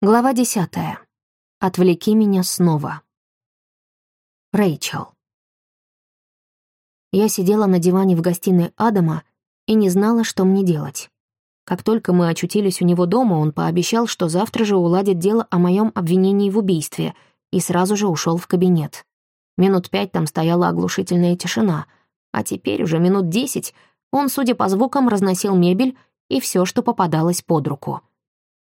Глава десятая. Отвлеки меня снова. Рэйчел. Я сидела на диване в гостиной Адама и не знала, что мне делать. Как только мы очутились у него дома, он пообещал, что завтра же уладит дело о моем обвинении в убийстве, и сразу же ушел в кабинет. Минут пять там стояла оглушительная тишина, а теперь уже минут десять он, судя по звукам, разносил мебель и все, что попадалось под руку —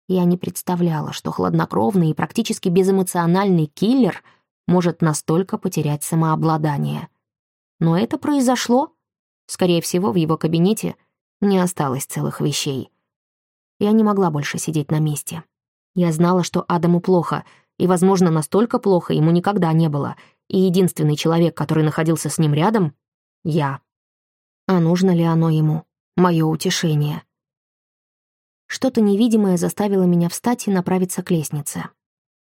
я не представляла, что хладнокровный и практически безэмоциональный киллер может настолько потерять самообладание. Но это произошло. Скорее всего, в его кабинете не осталось целых вещей. Я не могла больше сидеть на месте. Я знала, что Адаму плохо, и, возможно, настолько плохо ему никогда не было, и единственный человек, который находился с ним рядом — я. А нужно ли оно ему? Мое утешение. Что-то невидимое заставило меня встать и направиться к лестнице.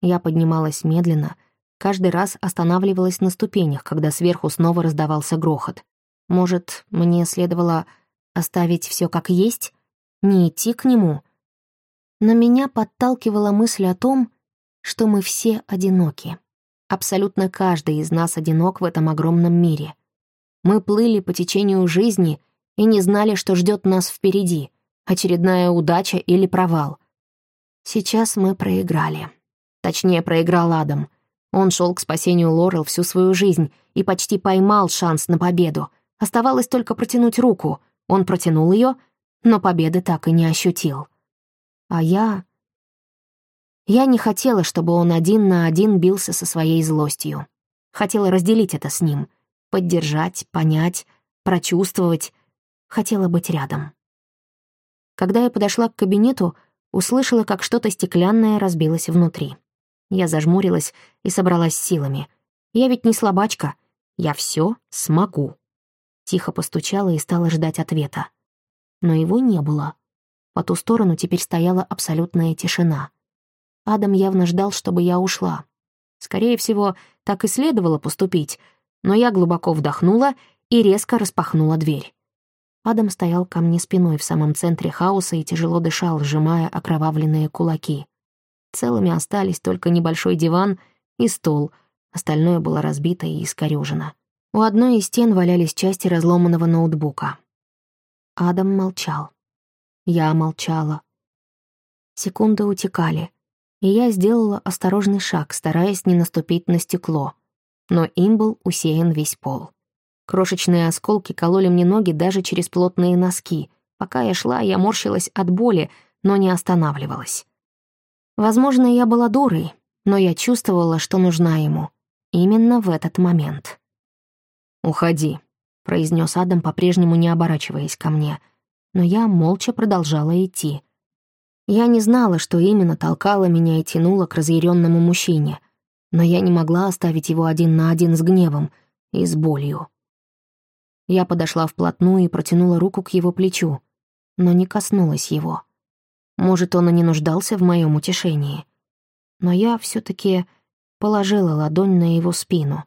Я поднималась медленно, каждый раз останавливалась на ступенях, когда сверху снова раздавался грохот. Может, мне следовало оставить все как есть, не идти к нему? Но меня подталкивала мысль о том, что мы все одиноки. Абсолютно каждый из нас одинок в этом огромном мире. Мы плыли по течению жизни и не знали, что ждет нас впереди — очередная удача или провал. Сейчас мы проиграли. Точнее, проиграл Адам. Он шел к спасению Лорел всю свою жизнь и почти поймал шанс на победу. Оставалось только протянуть руку. Он протянул ее, но победы так и не ощутил. А я... Я не хотела, чтобы он один на один бился со своей злостью. Хотела разделить это с ним, поддержать, понять, прочувствовать. Хотела быть рядом. Когда я подошла к кабинету, услышала, как что-то стеклянное разбилось внутри. Я зажмурилась и собралась силами. Я ведь не слабачка. Я все смогу. Тихо постучала и стала ждать ответа. Но его не было. По ту сторону теперь стояла абсолютная тишина. Адам явно ждал, чтобы я ушла. Скорее всего, так и следовало поступить, но я глубоко вдохнула и резко распахнула дверь. Адам стоял ко мне спиной в самом центре хаоса и тяжело дышал, сжимая окровавленные кулаки. Целыми остались только небольшой диван и стол, остальное было разбито и искорёжено. У одной из стен валялись части разломанного ноутбука. Адам молчал. Я молчала. Секунды утекали, и я сделала осторожный шаг, стараясь не наступить на стекло. Но им был усеян весь пол. Крошечные осколки кололи мне ноги даже через плотные носки. Пока я шла, я морщилась от боли, но не останавливалась. Возможно, я была дурой, но я чувствовала, что нужна ему. Именно в этот момент. «Уходи», — произнес Адам, по-прежнему не оборачиваясь ко мне. Но я молча продолжала идти. Я не знала, что именно толкало меня и тянуло к разъяренному мужчине, но я не могла оставить его один на один с гневом и с болью. Я подошла вплотную и протянула руку к его плечу, но не коснулась его. Может, он и не нуждался в моем утешении. Но я все таки положила ладонь на его спину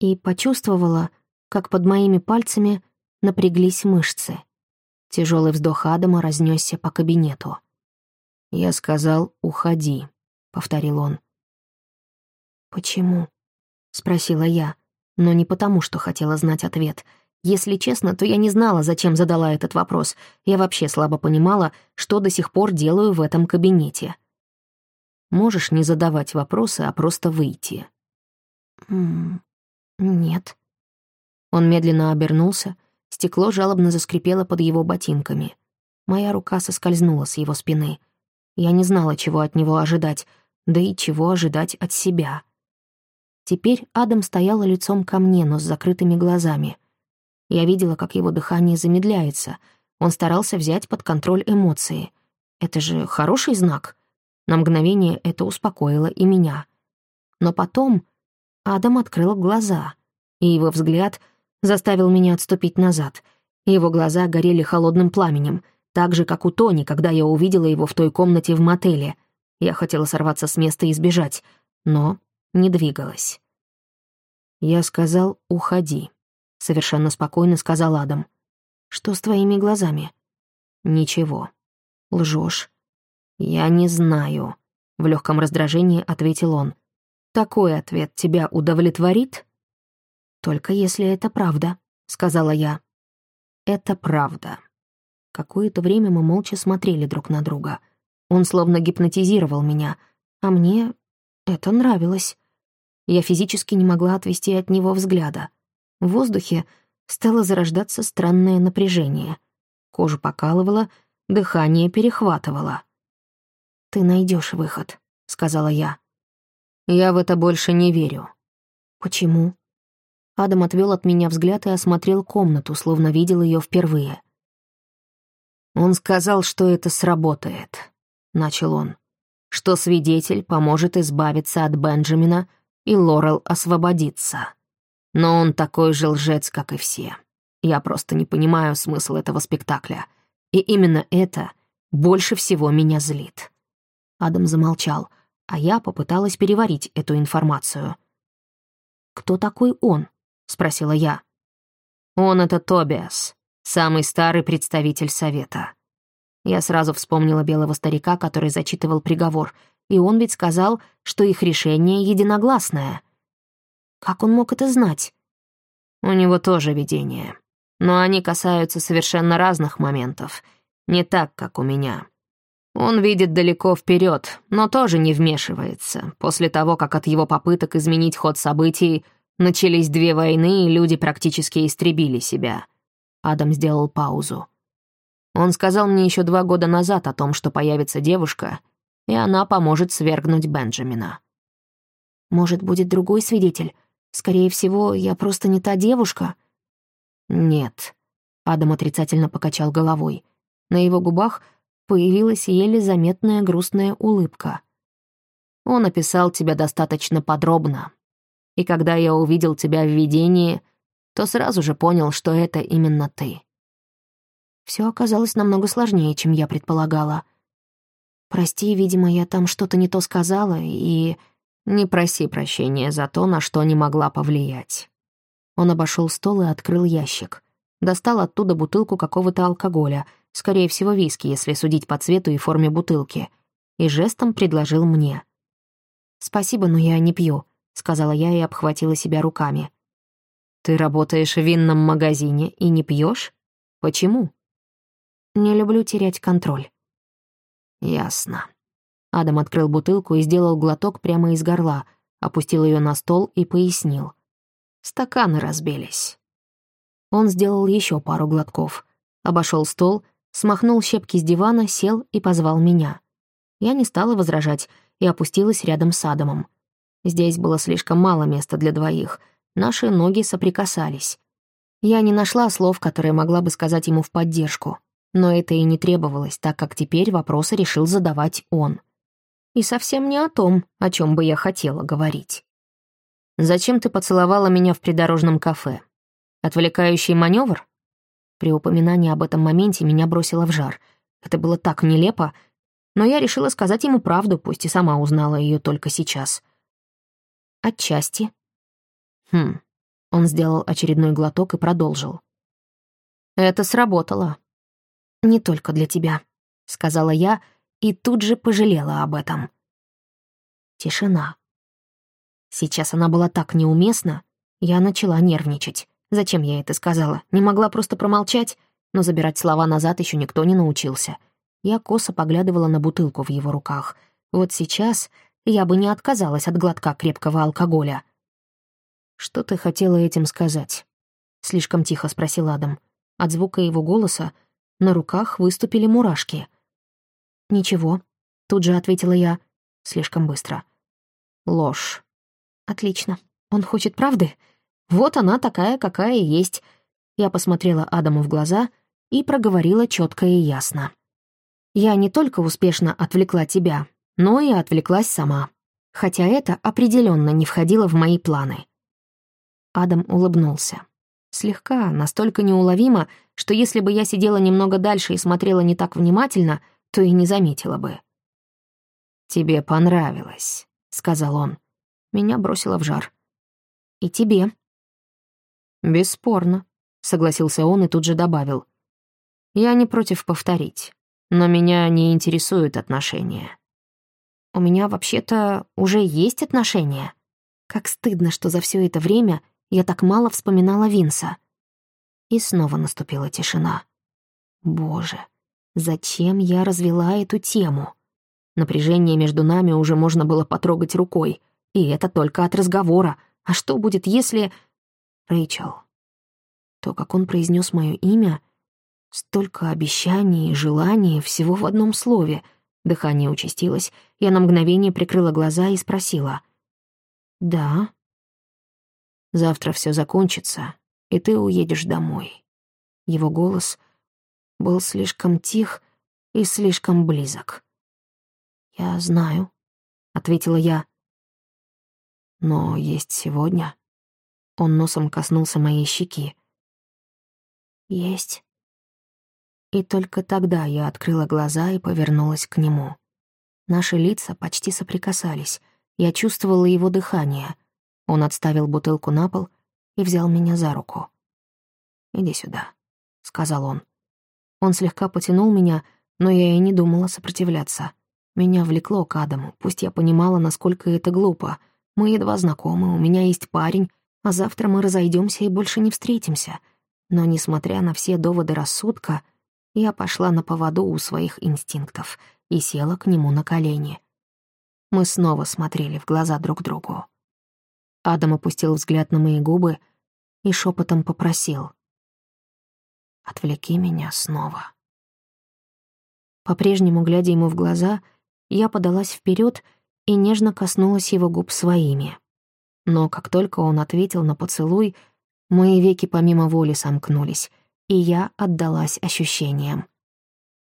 и почувствовала, как под моими пальцами напряглись мышцы. Тяжелый вздох Адама разнесся по кабинету. «Я сказал, уходи», — повторил он. «Почему?» — спросила я, но не потому, что хотела знать ответ — если честно, то я не знала, зачем задала этот вопрос. Я вообще слабо понимала, что до сих пор делаю в этом кабинете. Можешь не задавать вопросы, а просто выйти. нет. Он медленно обернулся, стекло жалобно заскрипело под его ботинками. Моя рука соскользнула с его спины. Я не знала, чего от него ожидать, да и чего ожидать от себя. Теперь Адам стоял лицом ко мне, но с закрытыми глазами — я видела, как его дыхание замедляется. Он старался взять под контроль эмоции. Это же хороший знак. На мгновение это успокоило и меня. Но потом Адам открыл глаза, и его взгляд заставил меня отступить назад. Его глаза горели холодным пламенем, так же, как у Тони, когда я увидела его в той комнате в мотеле. Я хотела сорваться с места и сбежать, но не двигалась. Я сказал «Уходи» совершенно спокойно сказал Адам. «Что с твоими глазами?» «Ничего. Лжешь. «Я не знаю», — в легком раздражении ответил он. «Такой ответ тебя удовлетворит?» «Только если это правда», — сказала я. «Это правда». Какое-то время мы молча смотрели друг на друга. Он словно гипнотизировал меня, а мне это нравилось. Я физически не могла отвести от него взгляда. В воздухе стало зарождаться странное напряжение. Кожу покалывало, дыхание перехватывало. «Ты найдешь выход», — сказала я. «Я в это больше не верю». «Почему?» Адам отвел от меня взгляд и осмотрел комнату, словно видел ее впервые. «Он сказал, что это сработает», — начал он, «что свидетель поможет избавиться от Бенджамина, и Лорел освободится. Но он такой же лжец, как и все. Я просто не понимаю смысл этого спектакля. И именно это больше всего меня злит». Адам замолчал, а я попыталась переварить эту информацию. «Кто такой он?» — спросила я. «Он — это Тобиас, самый старый представитель Совета». Я сразу вспомнила белого старика, который зачитывал приговор, и он ведь сказал, что их решение единогласное. Как он мог это знать? У него тоже видение. Но они касаются совершенно разных моментов. Не так, как у меня. Он видит далеко вперед, но тоже не вмешивается. После того, как от его попыток изменить ход событий начались две войны, и люди практически истребили себя. Адам сделал паузу. Он сказал мне еще два года назад о том, что появится девушка, и она поможет свергнуть Бенджамина. Может, будет другой свидетель? Скорее всего, я просто не та девушка. Нет. Адам отрицательно покачал головой. На его губах появилась еле заметная грустная улыбка. Он описал тебя достаточно подробно. И когда я увидел тебя в видении, то сразу же понял, что это именно ты. Все оказалось намного сложнее, чем я предполагала. Прости, видимо, я там что-то не то сказала, и... Не проси прощения за то, на что не могла повлиять. Он обошел стол и открыл ящик. Достал оттуда бутылку какого-то алкоголя, скорее всего, виски, если судить по цвету и форме бутылки, и жестом предложил мне. «Спасибо, но я не пью», — сказала я и обхватила себя руками. «Ты работаешь в винном магазине и не пьешь? Почему?» Не люблю терять контроль». «Ясно». Адам открыл бутылку и сделал глоток прямо из горла, опустил ее на стол и пояснил. «Стаканы разбились». Он сделал еще пару глотков, обошел стол, смахнул щепки с дивана, сел и позвал меня. Я не стала возражать и опустилась рядом с Адамом. Здесь было слишком мало места для двоих, наши ноги соприкасались. Я не нашла слов, которые могла бы сказать ему в поддержку. Но это и не требовалось, так как теперь вопросы решил задавать он. И совсем не о том, о чем бы я хотела говорить. «Зачем ты поцеловала меня в придорожном кафе? Отвлекающий маневр?» При упоминании об этом моменте меня бросило в жар. Это было так нелепо, но я решила сказать ему правду, пусть и сама узнала ее только сейчас. «Отчасти». «Хм». Он сделал очередной глоток и продолжил. «Это сработало. «Не только для тебя», — сказала я и тут же пожалела об этом. Тишина. Сейчас она была так неуместна, я начала нервничать. Зачем я это сказала? Не могла просто промолчать, но забирать слова назад еще никто не научился. Я косо поглядывала на бутылку в его руках. Вот сейчас я бы не отказалась от глотка крепкого алкоголя. «Что ты хотела этим сказать?» — слишком тихо спросил Адам. От звука его голоса на руках выступили мурашки. «Ничего», — тут же ответила я, слишком быстро. «Ложь». «Отлично. Он хочет правды? Вот она такая, какая есть». Я посмотрела Адаму в глаза и проговорила четко и ясно. «Я не только успешно отвлекла тебя, но и отвлеклась сама. Хотя это определенно не входило в мои планы». Адам улыбнулся. Слегка, настолько неуловимо, что если бы я сидела немного дальше и смотрела не так внимательно, то и не заметила бы. «Тебе понравилось», — сказал он. Меня бросило в жар. «И тебе». «Бесспорно», — согласился он и тут же добавил. «Я не против повторить, но меня не интересуют отношения». у меня вообще-то уже есть отношения. Как стыдно, что за все это время я так мало вспоминала Винса. И снова наступила тишина. Боже, зачем я развела эту тему? Напряжение между нами уже можно было потрогать рукой. И это только от разговора. А что будет, если... Рэйчел. То, как он произнес мое имя, столько обещаний и желаний всего в одном слове. Дыхание участилось. Я на мгновение прикрыла глаза и спросила. «Да». «Завтра все закончится, и ты уедешь домой». Его голос был слишком тих и слишком близок. «Я знаю», — ответила я. «Но есть сегодня». Он носом коснулся моей щеки. «Есть». И только тогда я открыла глаза и повернулась к нему. Наши лица почти соприкасались. Я чувствовала его дыхание. Он отставил бутылку на пол и взял меня за руку. «Иди сюда», — сказал он. Он слегка потянул меня, но я и не думала сопротивляться. Меня влекло к Адаму, пусть я понимала, насколько это глупо. Мы едва знакомы, у меня есть парень, а завтра мы разойдемся и больше не встретимся. Но, несмотря на все доводы рассудка, я пошла на поводу у своих инстинктов и села к нему на колени. Мы снова смотрели в глаза друг другу. Адам опустил взгляд на мои губы и шепотом попросил. «Отвлеки меня снова». По-прежнему, глядя ему в глаза, я подалась вперед и нежно коснулась его губ своими. Но как только он ответил на поцелуй, мои веки помимо воли сомкнулись, и я отдалась ощущениям.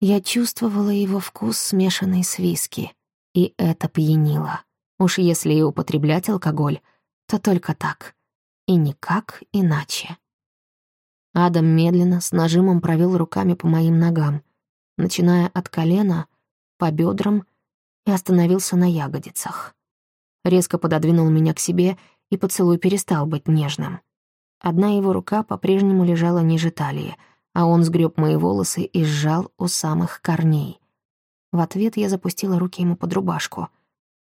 Я чувствовала его вкус, смешанный с виски — и это пьянило. Уж если и употреблять алкоголь, то только так. И никак иначе. Адам медленно, с нажимом провел руками по моим ногам, начиная от колена, по бедрам и остановился на ягодицах. Резко пододвинул меня к себе, и поцелуй перестал быть нежным. Одна его рука по-прежнему лежала ниже талии, а он сгреб мои волосы и сжал у самых корней. В ответ я запустила руки ему под рубашку.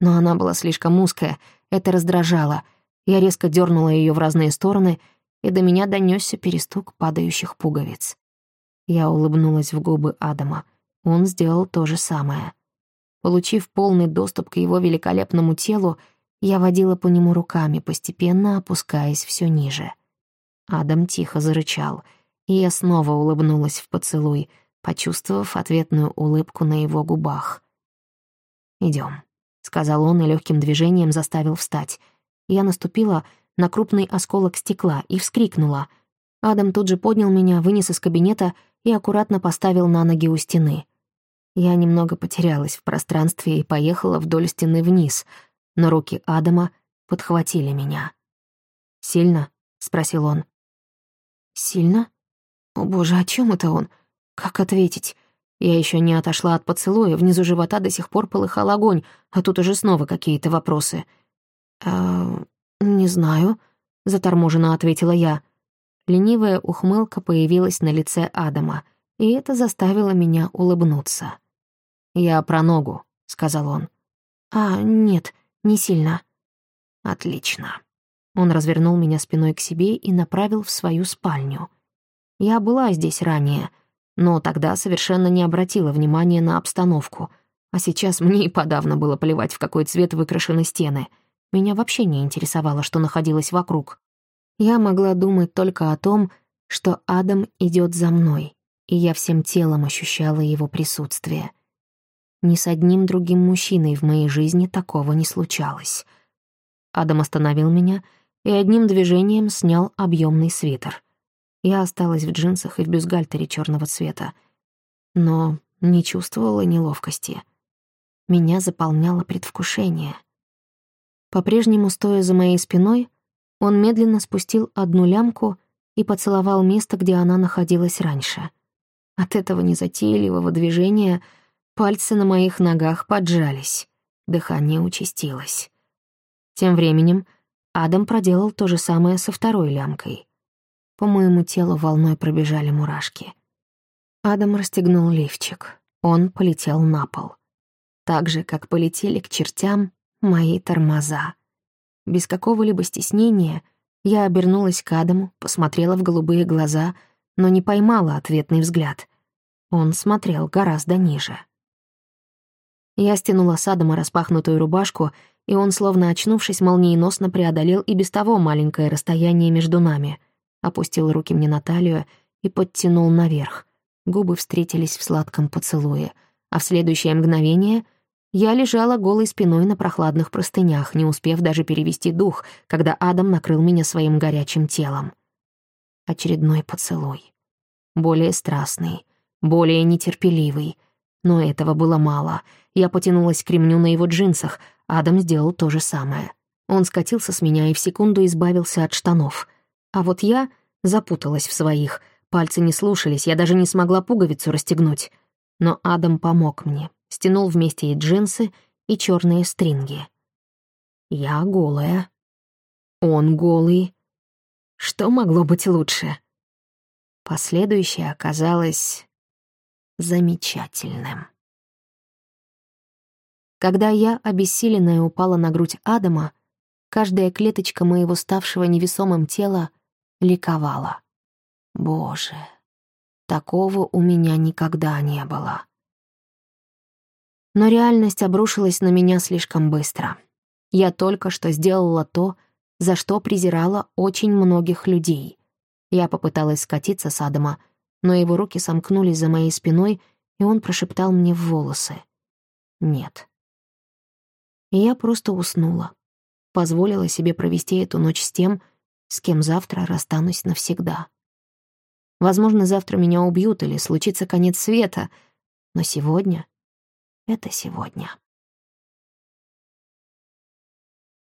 Но она была слишком узкая, это раздражало. Я резко дернула ее в разные стороны, и до меня донесся перестук падающих пуговиц. Я улыбнулась в губы Адама. Он сделал то же самое. Получив полный доступ к его великолепному телу, я водила по нему руками, постепенно опускаясь все ниже. Адам тихо зарычал, и я снова улыбнулась в поцелуй — почувствовав ответную улыбку на его губах. Идем, сказал он и легким движением заставил встать. Я наступила на крупный осколок стекла и вскрикнула. Адам тут же поднял меня, вынес из кабинета и аккуратно поставил на ноги у стены. Я немного потерялась в пространстве и поехала вдоль стены вниз, но руки Адама подхватили меня. «Сильно?» — спросил он. «Сильно? О боже, о чем это он?» Как ответить? Я еще не отошла от поцелуя, внизу живота до сих пор полыхал огонь, а тут уже снова какие-то вопросы. «Э, «Не знаю», — заторможенно ответила я. Ленивая ухмылка появилась на лице Адама, и это заставило меня улыбнуться. «Я про ногу», — сказал он. «А, нет, не сильно». «Отлично». Он развернул меня спиной к себе и направил в свою спальню. Я была здесь ранее — но тогда совершенно не обратила внимания на обстановку. А сейчас мне и подавно было плевать, в какой цвет выкрашены стены. Меня вообще не интересовало, что находилось вокруг. Я могла думать только о том, что Адам идет за мной, и я всем телом ощущала его присутствие. Ни с одним другим мужчиной в моей жизни такого не случалось. Адам остановил меня и одним движением снял объемный свитер. Я осталась в джинсах и в бюстгальтере черного цвета, но не чувствовала неловкости. Меня заполняло предвкушение. По-прежнему, стоя за моей спиной, он медленно спустил одну лямку и поцеловал место, где она находилась раньше. От этого незатейливого движения пальцы на моих ногах поджались, дыхание участилось. Тем временем Адам проделал то же самое со второй лямкой. По моему телу волной пробежали мурашки. Адам расстегнул лифчик. Он полетел на пол. Так же, как полетели к чертям мои тормоза. Без какого-либо стеснения я обернулась к Адаму, посмотрела в голубые глаза, но не поймала ответный взгляд. Он смотрел гораздо ниже. Я стянула с Адама распахнутую рубашку, и он, словно очнувшись, молниеносно преодолел и без того маленькое расстояние между нами, опустил руки мне на талию и подтянул наверх. Губы встретились в сладком поцелуе, а в следующее мгновение я лежала голой спиной на прохладных простынях, не успев даже перевести дух, когда Адам накрыл меня своим горячим телом. Очередной поцелуй. Более страстный, более нетерпеливый. Но этого было мало. Я потянулась к ремню на его джинсах. Адам сделал то же самое. Он скатился с меня и в секунду избавился от штанов. А вот я запуталась в своих — Пальцы не слушались, я даже не смогла пуговицу расстегнуть. Но Адам помог мне, стянул вместе и джинсы, и черные стринги. Я голая. Он голый. Что могло быть лучше? Последующее оказалось замечательным. Когда я, обессиленная, упала на грудь Адама, каждая клеточка моего ставшего невесомым тела ликовала. Боже, такого у меня никогда не было. Но реальность обрушилась на меня слишком быстро. Я только что сделала то, за что презирала очень многих людей. Я попыталась скатиться с Адама, но его руки сомкнулись за моей спиной, и он прошептал мне в волосы. «Нет». И я просто уснула. Позволила себе провести эту ночь с тем, с кем завтра расстанусь навсегда. Возможно, завтра меня убьют или случится конец света, но сегодня — это сегодня.